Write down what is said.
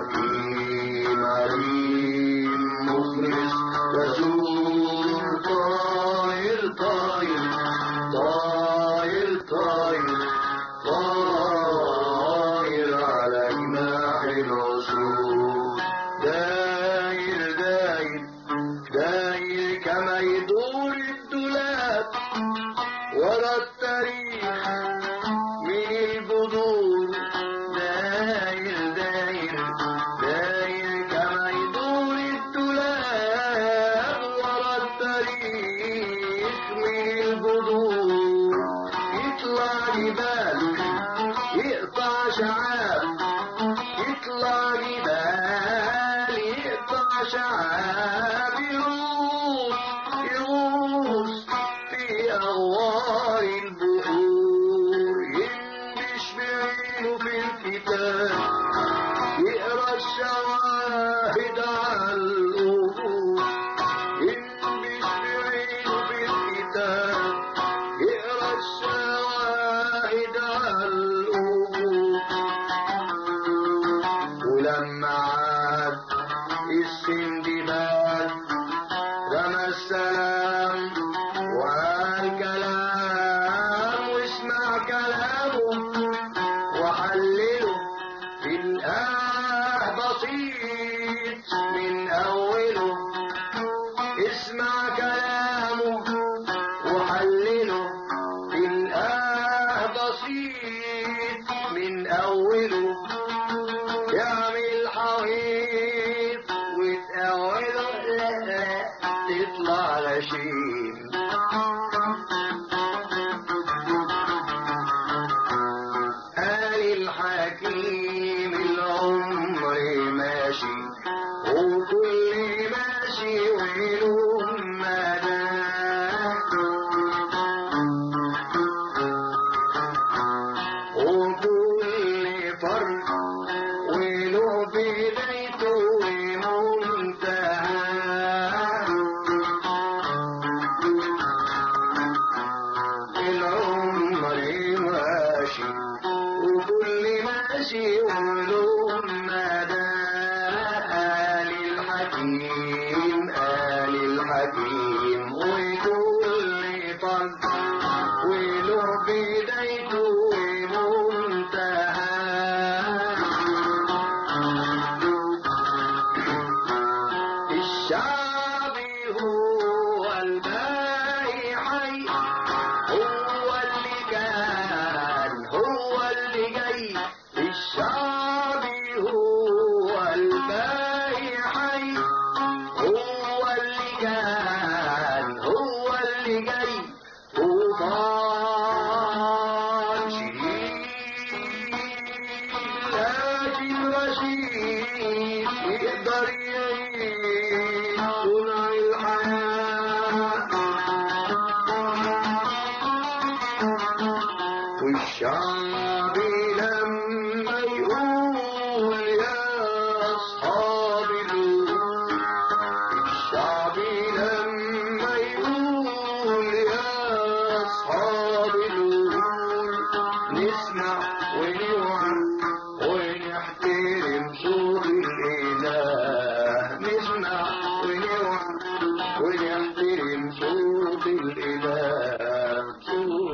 Aquí, Marín, hombres de. Bashar. السندباد رمى السلام والكلام واسمع كلامه وحلله بالآه بسيط من أوله اسمع كلامه كل ما تشيء له